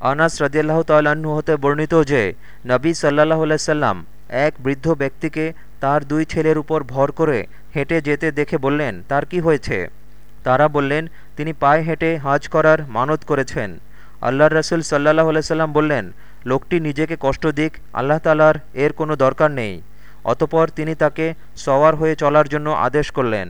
আনাস রদিয়াল্লাহ তাল্লাহ্ন হতে বর্ণিত যে, নবী সাল্লাহ সাল্লাম এক বৃদ্ধ ব্যক্তিকে তার দুই ছেলের উপর ভর করে হেঁটে যেতে দেখে বললেন, তার কি হয়েছে? তারা বললেন, তিনি পায়ে হেঁটে হাজ করার মানত করেছেন। আল্লাহ রসুল সাল্লাহ সাল্লাম বললেন, লোকটি নিজেকে কষ্ট দিক, আল্লাহ তালার এর কোনো দরকার নেই। অতপর তিনি তাকে সওয়ার হয়ে চলার জন্য আদেশ করলেন।